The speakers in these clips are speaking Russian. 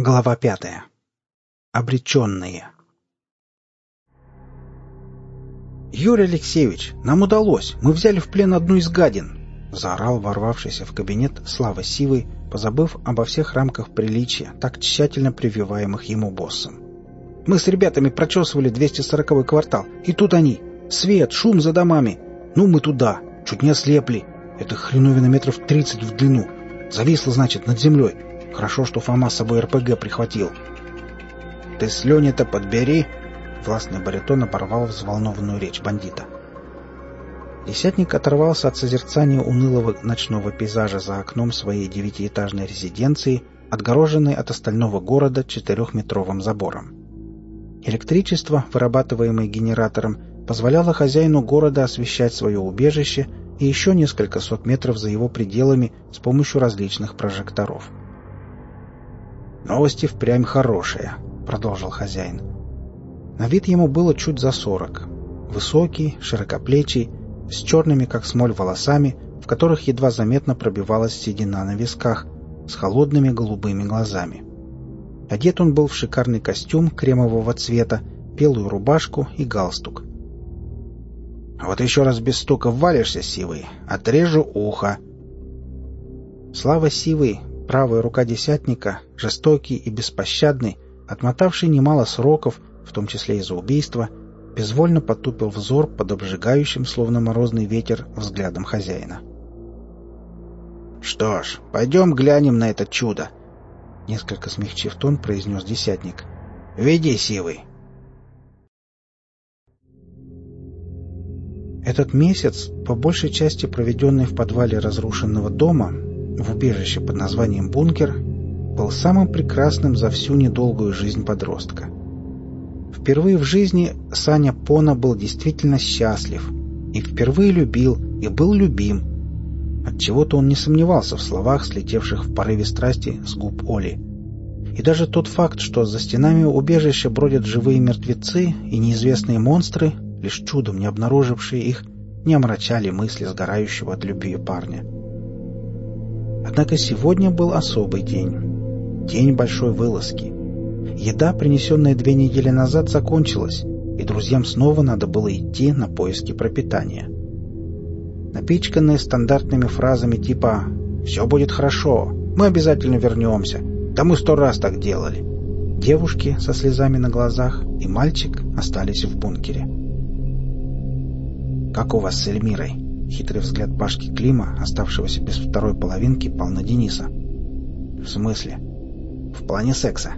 Глава пятая. Обреченные. «Юрий Алексеевич, нам удалось! Мы взяли в плен одну из гадин!» — заорал ворвавшийся в кабинет Слава Сивый, позабыв обо всех рамках приличия, так тщательно прививаемых ему боссом. «Мы с ребятами прочесывали 240-й квартал, и тут они! Свет, шум за домами! Ну, мы туда! Чуть не ослепли! Это хреновина метров 30 в длину! Зависло, значит, над землей! Хорошо, что Фома с собой РПГ прихватил!» «Ты слюни-то подбери!» Властный баритон оборвал взволнованную речь бандита. Десятник оторвался от созерцания унылого ночного пейзажа за окном своей девятиэтажной резиденции, отгороженной от остального города четырехметровым забором. Электричество, вырабатываемое генератором, позволяло хозяину города освещать свое убежище и еще несколько сот метров за его пределами с помощью различных прожекторов. «Новости впрямь хорошие», — продолжил хозяин. На вид ему было чуть за сорок. Высокий, широкоплечий, с черными, как смоль, волосами, в которых едва заметно пробивалась седина на висках, с холодными голубыми глазами. Одет он был в шикарный костюм кремового цвета, белую рубашку и галстук. «Вот еще раз без стука валишься, Сивый, отрежу ухо!» Слава Сивый, правая рука десятника, жестокий и беспощадный, отмотавший немало сроков, в том числе и за убийство, безвольно потупил взор под обжигающим, словно морозный ветер, взглядом хозяина. «Что ж, пойдем глянем на это чудо!» Несколько смягчив тон, произнес десятник. «Веди, Сивый!» Этот месяц, по большей части проведенный в подвале разрушенного дома, в убежище под названием «Бункер», был самым прекрасным за всю недолгую жизнь подростка. Впервые в жизни Саня Пона был действительно счастлив и впервые любил и был любим. Отчего-то он не сомневался в словах, слетевших в порыве страсти с губ Оли. И даже тот факт, что за стенами убежища бродят живые мертвецы и неизвестные монстры, лишь чудом не обнаружившие их, не омрачали мысли сгорающего от любви парня. Однако сегодня был особый день. День большой вылазки. Еда, принесенная две недели назад, закончилась, и друзьям снова надо было идти на поиски пропитания. Напичканные стандартными фразами типа «Все будет хорошо», «Мы обязательно вернемся», «Да мы сто раз так делали», девушки со слезами на глазах и мальчик остались в бункере. «Как у вас с Эльмирой?» Хитрый взгляд Пашки Клима, оставшегося без второй половинки, пал на Дениса. «В смысле?» «В плане секса».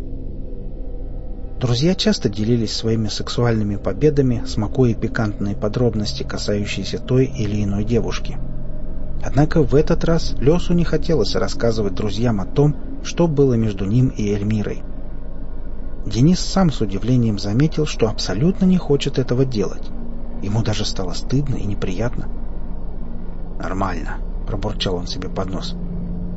Друзья часто делились своими сексуальными победами, смакуя пикантные подробности, касающиеся той или иной девушки. Однако в этот раз Лесу не хотелось рассказывать друзьям о том, что было между ним и Эльмирой. Денис сам с удивлением заметил, что абсолютно не хочет этого делать. Ему даже стало стыдно и неприятно. «Нормально», — пробурчал он себе под нос.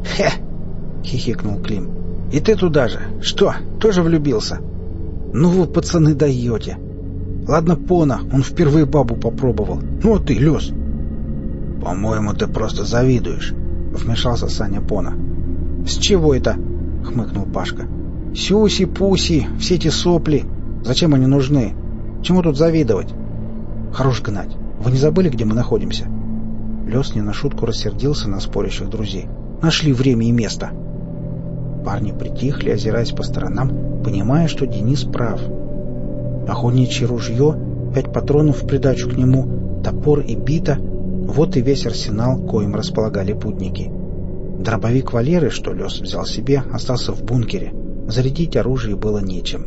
«Хе!» — хихикнул Клим. «И ты туда же! Что, тоже влюбился?» «Ну вы, пацаны, даете!» «Ладно, Пона, он впервые бабу попробовал. Ну а ты, Лес!» «По-моему, ты просто завидуешь», — вмешался Саня Пона. «С чего это?» — хмыкнул Пашка. «Сюси-пуси, все эти сопли. Зачем они нужны? Чему тут завидовать?» «Хорош гнать. Вы не забыли, где мы находимся?» Лес не на шутку рассердился на спорящих друзей. «Нашли время и место!» Парни притихли, озираясь по сторонам, понимая, что Денис прав. Охотничье ружье, пять патронов в придачу к нему, топор и бита — вот и весь арсенал, коим располагали путники. Дробовик Валеры, что Лес взял себе, остался в бункере. Зарядить оружие было нечем.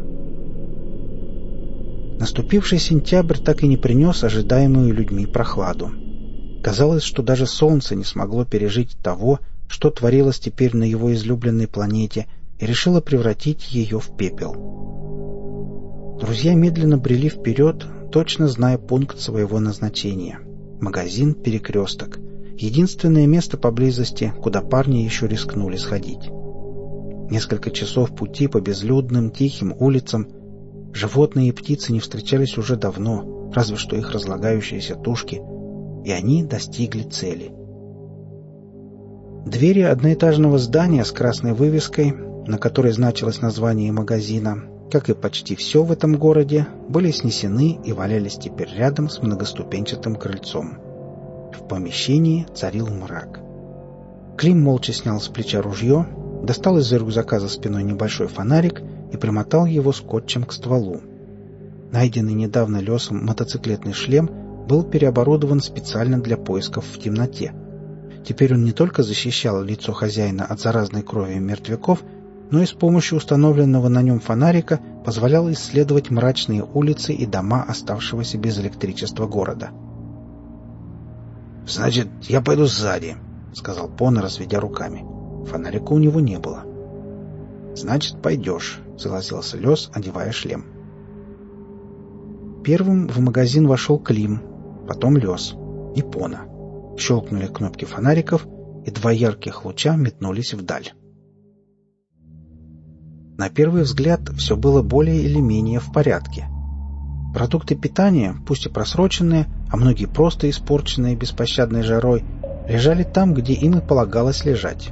Наступивший сентябрь так и не принес ожидаемую людьми прохладу. Казалось, что даже солнце не смогло пережить того, что творилось теперь на его излюбленной планете, и решило превратить ее в пепел. Друзья медленно брели вперед, точно зная пункт своего назначения. Магазин «Перекресток». Единственное место поблизости, куда парни еще рискнули сходить. Несколько часов пути по безлюдным, тихим улицам — Животные и птицы не встречались уже давно, разве что их разлагающиеся тушки, и они достигли цели. Двери одноэтажного здания с красной вывеской на которой значилось название магазина, как и почти все в этом городе, были снесены и валялись теперь рядом с многоступенчатым крыльцом. В помещении царил мрак. Клим молча снял с плеча ружье, достал из-за рюкзака за спиной небольшой фонарик и примотал его скотчем к стволу. Найденный недавно лесом мотоциклетный шлем был переоборудован специально для поисков в темноте. Теперь он не только защищал лицо хозяина от заразной крови мертвяков, но и с помощью установленного на нем фонарика позволял исследовать мрачные улицы и дома оставшегося без электричества города. «Значит, я пойду сзади», — сказал Пона, разведя руками. Фонарика у него не было. «Значит, пойдешь», — согласился Лес, одевая шлем. Первым в магазин вошел Клим, потом Лес и Пона. Щелкнули кнопки фонариков, и два ярких луча метнулись вдаль. На первый взгляд все было более или менее в порядке. Продукты питания, пусть и просроченные, а многие просто испорченные беспощадной жарой, лежали там, где им и полагалось лежать.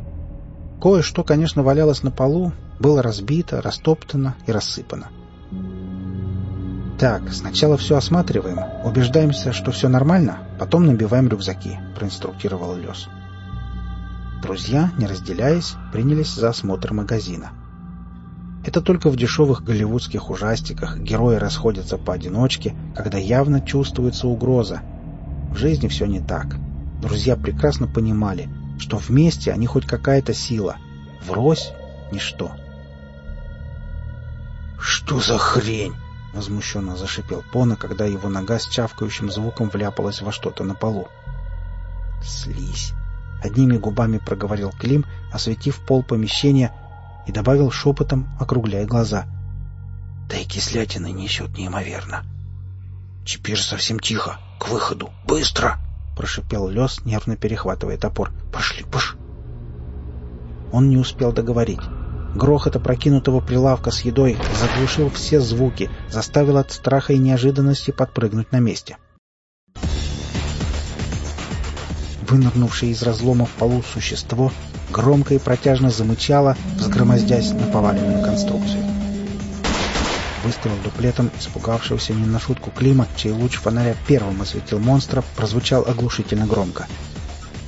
Кое-что, конечно, валялось на полу, было разбито, растоптано и рассыпано. «Так, сначала все осматриваем, убеждаемся, что все нормально, потом набиваем рюкзаки», — проинструктировал Лес. Друзья, не разделяясь, принялись за осмотр магазина. Это только в дешевых голливудских ужастиках герои расходятся поодиночке, когда явно чувствуется угроза. В жизни все не так. Друзья прекрасно понимали, что вместе они хоть какая-то сила. Врозь — ничто. «Что за хрень?» — возмущенно зашипел Пона, когда его нога с чавкающим звуком вляпалась во что-то на полу. «Слизь!» — одними губами проговорил Клим, осветив пол помещения — и добавил шепотом, округляя глаза. «Да и кислятины несет неимоверно». «Теперь совсем тихо. К выходу. Быстро!» — прошипел Лес, нервно перехватывая топор. «Пошли, пш!» Он не успел договорить. Грохот опрокинутого прилавка с едой заглушил все звуки, заставил от страха и неожиданности подпрыгнуть на месте. Вынырнувшее из разлома в полу существо громко и протяжно замычало, взгромоздясь на поваленную конструкцию. Выстрел дуплетом испугавшегося не на шутку Клима, чей луч фонаря первым осветил монстра, прозвучал оглушительно громко.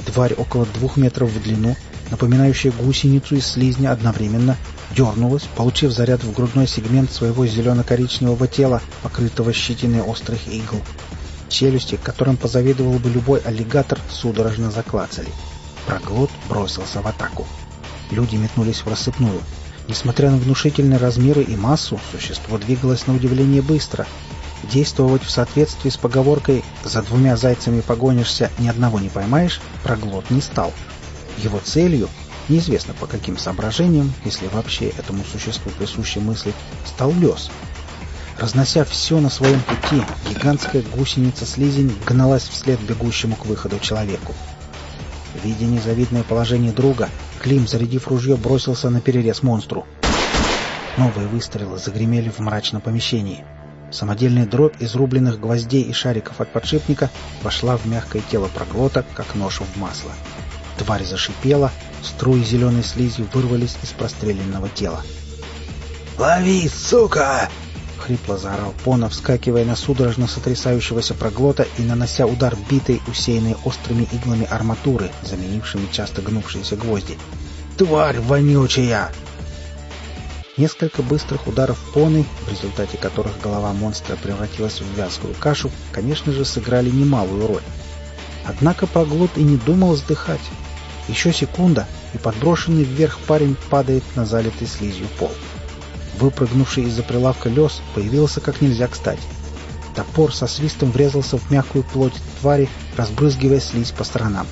Тварь около двух метров в длину, напоминающая гусеницу из слизня, одновременно дернулась, получив заряд в грудной сегмент своего зелено-коричневого тела, покрытого щетиной острых игл. Челюсти, которым позавидовал бы любой аллигатор, судорожно заклацали. Проглот бросился в атаку. Люди метнулись в рассыпную. Несмотря на внушительные размеры и массу, существо двигалось на удивление быстро. Действовать в соответствии с поговоркой «за двумя зайцами погонишься, ни одного не поймаешь» проглот не стал. Его целью, неизвестно по каким соображениям, если вообще этому существу присущи мысли, стал лес. Разнося все на своем пути, гигантская гусеница-слизень гналась вслед бегущему к выходу человеку. Видя незавидное положение друга, Клим, зарядив ружье, бросился на перерез монстру. Новые выстрелы загремели в мрачном помещении. Самодельная дробь из рубленных гвоздей и шариков от подшипника вошла в мягкое тело проглота, как нож в масло. Тварь зашипела, струи зеленой слизи вырвались из простреленного тела. «Лови, сука!» хрипло заорал Пона, вскакивая на судорожно сотрясающегося проглота и нанося удар битой, усеянной острыми иглами арматуры, заменившими часто гнувшиеся гвозди. «Тварь вонючая!» Несколько быстрых ударов Поны, в результате которых голова монстра превратилась в вязкую кашу, конечно же, сыграли немалую роль. Однако Проглот и не думал сдыхать. Еще секунда, и подброшенный вверх парень падает на залитый слизью пол. Выпрыгнувший из-за прилавка лес появился как нельзя кстати. Топор со свистом врезался в мягкую плоть твари, разбрызгивая слизь по сторонам.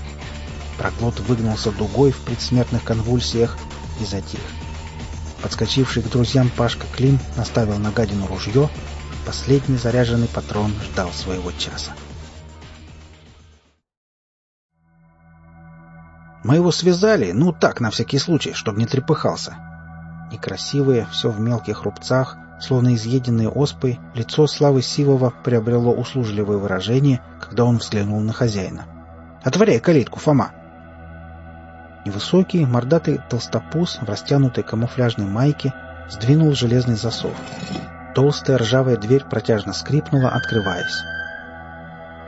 Проглот выгнулся дугой в предсмертных конвульсиях и затих. Подскочивший к друзьям Пашка Клим наставил на гадину ружье. Последний заряженный патрон ждал своего часа. Мы его связали, ну так, на всякий случай, чтобы не трепыхался. Некрасивое, все в мелких рубцах, словно изъеденное оспой, лицо Славы Сивова приобрело услужливое выражение, когда он взглянул на хозяина. «Отворяй калитку, Фома!» Невысокий, мордатый толстопуз в растянутой камуфляжной майке сдвинул железный засов. Толстая ржавая дверь протяжно скрипнула, открываясь.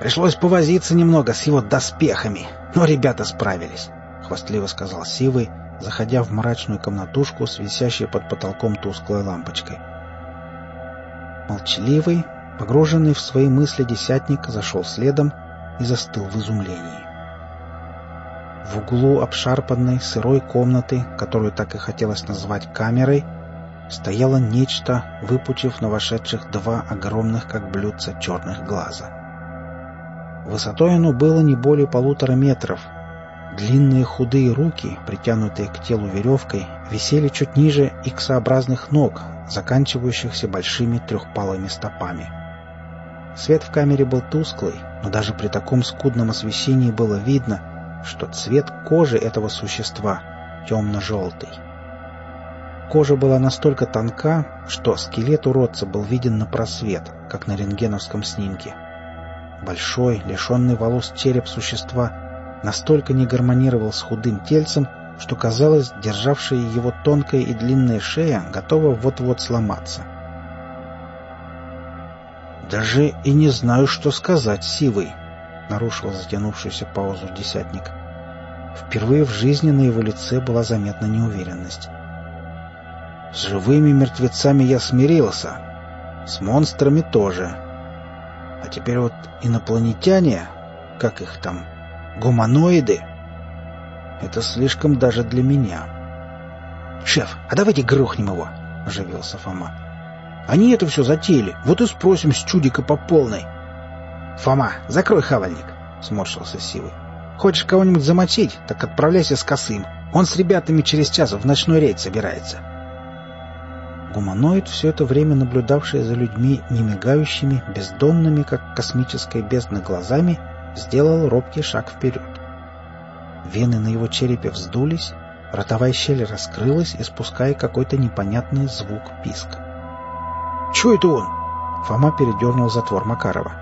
«Пришлось повозиться немного с его доспехами, но ребята справились», — хвастливо сказал Сивый, заходя в мрачную комнатушку с висящей под потолком тусклой лампочкой. Молчаливый, погруженный в свои мысли десятник зашел следом и застыл в изумлении. В углу обшарпанной сырой комнаты, которую так и хотелось назвать камерой, стояло нечто, выпучив на вошедших два огромных, как блюдца, черных глаза. Высотой оно было не более полутора метров. Длинные худые руки, притянутые к телу веревкой, висели чуть ниже иксообразных ног, заканчивающихся большими трехпалыми стопами. Свет в камере был тусклый, но даже при таком скудном освещении было видно, что цвет кожи этого существа темно-желтый. Кожа была настолько тонка, что скелет уродца был виден на просвет, как на рентгеновском снимке. Большой, лишенный волос череп существа настолько не гармонировал с худым тельцем, что казалось, державшая его тонкая и длинная шея готова вот-вот сломаться. «Даже и не знаю, что сказать, Сивый», — нарушил затянувшуюся паузу десятник. Впервые в жизни на его лице была заметна неуверенность. «С живыми мертвецами я смирился, с монстрами тоже. А теперь вот инопланетяне, как их там, гуманоиды, это слишком даже для меня». «Шеф, а давайте грохнем его!» — оживился Фома. «Они это все затеяли, вот и спросим с чудика по полной». «Фома, закрой хавальник!» — сморщился Сивый. «Хочешь кого-нибудь замочить, так отправляйся с косым. Он с ребятами через час в ночной рейд собирается». Гуманоид, все это время наблюдавший за людьми немигающими, бездонными, как космическая бездна, глазами, сделал робкий шаг вперед. Вены на его черепе вздулись, ротовая щель раскрылась, испуская какой-то непонятный звук писк. «Чего это он?» Фома передернул затвор Макарова.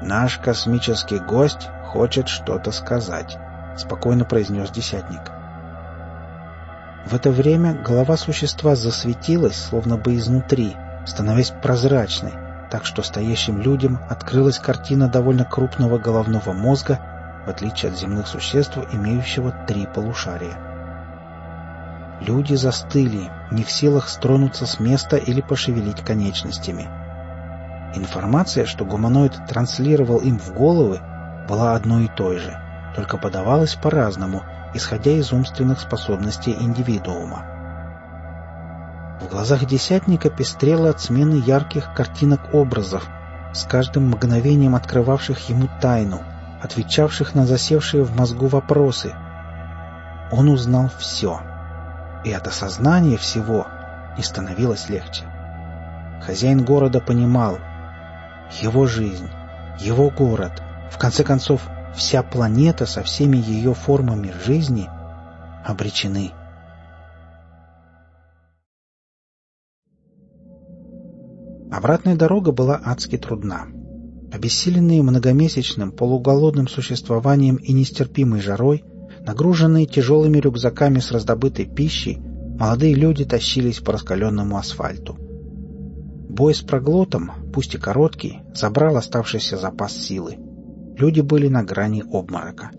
«Наш космический гость хочет что-то сказать», — спокойно произнес десятник. В это время голова существа засветилась, словно бы изнутри, становясь прозрачной, так что стоящим людям открылась картина довольно крупного головного мозга, в отличие от земных существ, имеющего три полушария. Люди застыли, не в силах стронуться с места или пошевелить конечностями — Информация, что гуманоид транслировал им в головы, была одной и той же, только подавалась по-разному, исходя из умственных способностей индивидуума. В глазах десятника пестрело от смены ярких картинок образов, с каждым мгновением открывавших ему тайну, отвечавших на засевшие в мозгу вопросы. Он узнал все. И от осознания всего не становилось легче. Хозяин города понимал — его жизнь, его город, в конце концов, вся планета со всеми ее формами жизни обречены. Обратная дорога была адски трудна. Обессиленные многомесячным полуголодным существованием и нестерпимой жарой, нагруженные тяжелыми рюкзаками с раздобытой пищей, молодые люди тащились по раскаленному асфальту. Бой с проглотом, пусть и короткий, забрал оставшийся запас силы. Люди были на грани обморока.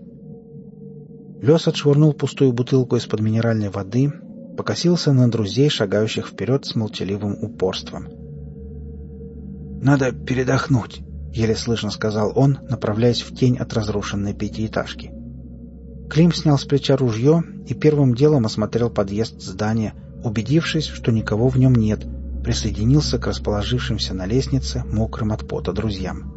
Лес отшвырнул пустую бутылку из-под минеральной воды, покосился на друзей, шагающих вперед с молчаливым упорством. «Надо передохнуть», — еле слышно сказал он, направляясь в тень от разрушенной пятиэтажки. Клим снял с плеча ружье и первым делом осмотрел подъезд здания, убедившись, что никого в нем нет — присоединился к расположившимся на лестнице мокрым от пота друзьям.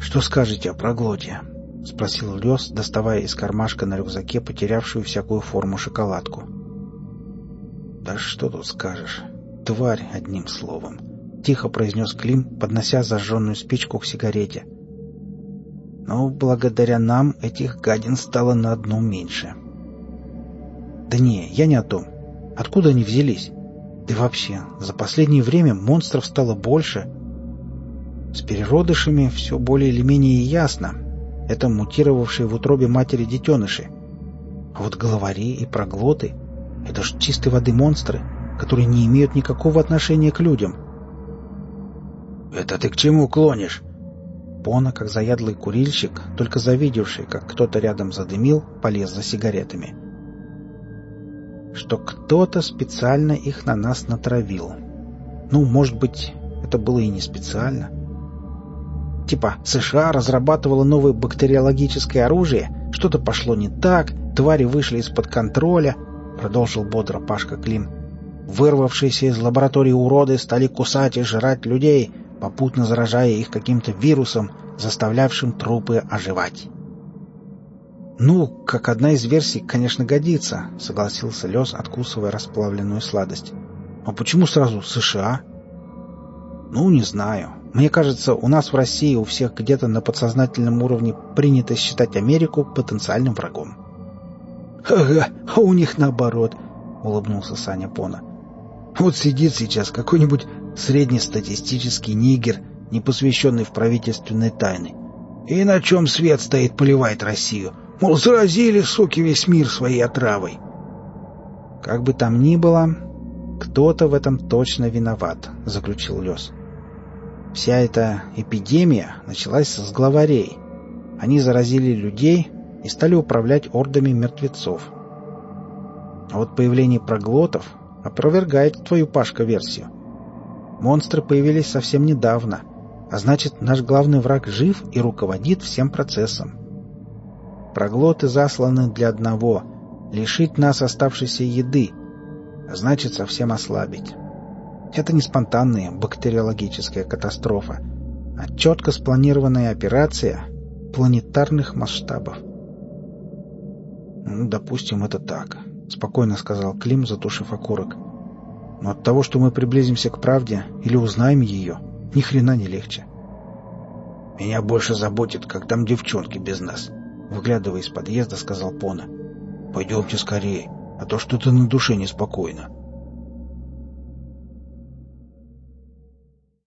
«Что скажете о проглоте?» — спросил Лес, доставая из кармашка на рюкзаке потерявшую всякую форму шоколадку. «Да что тут скажешь? Тварь, одним словом!» — тихо произнес Клим, поднося зажженную спичку к сигарете. «Но благодаря нам этих гадин стало на одну меньше». «Да не, я не о том. Откуда они взялись?» Да вообще, за последнее время монстров стало больше. С переродышами все более или менее ясно. это мутировавшие в утробе матери детеныши. А вот головари и проглоты — это ж чистой воды монстры, которые не имеют никакого отношения к людям. «Это ты к чему клонишь?» Пона, как заядлый курильщик, только завидевший, как кто-то рядом задымил, полез за сигаретами. Что кто-то специально их на нас натравил. Ну, может быть, это было и не специально. Типа США разрабатывала новое бактериологическое оружие, что-то пошло не так, твари вышли из-под контроля, продолжил бодро Пашка Клим. Вырвавшиеся из лаборатории уроды стали кусать и жрать людей, попутно заражая их каким-то вирусом, заставлявшим трупы оживать. «Ну, как одна из версий, конечно, годится», — согласился Лёс, откусывая расплавленную сладость. «А почему сразу США?» «Ну, не знаю. Мне кажется, у нас в России у всех где-то на подсознательном уровне принято считать Америку потенциальным врагом». «Ага, а у них наоборот», — улыбнулся Саня Пона. «Вот сидит сейчас какой-нибудь среднестатистический нигер, не посвященный в правительственные тайны. И на чем свет стоит, поливает Россию. Мол, заразили, суки, весь мир своей отравой. Как бы там ни было, кто-то в этом точно виноват, заключил Лес. Вся эта эпидемия началась с главарей. Они заразили людей и стали управлять ордами мертвецов. А вот появление проглотов опровергает твою Пашка-версию. Монстры появились совсем недавно, а значит, наш главный враг жив и руководит всем процессом. Проглоты засланы для одного — лишить нас оставшейся еды, а значит, совсем ослабить. Это не спонтанная бактериологическая катастрофа, а четко спланированная операция планетарных масштабов. «Ну, допустим, это так», — спокойно сказал Клим, затушив окурок. Но от того, что мы приблизимся к правде или узнаем ее, ни хрена не легче. Меня больше заботит, как там девчонки без нас. Выглядывая из подъезда, сказал Пона. Пойдемте скорее, а то что-то на душе неспокойно.